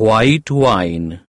white wine.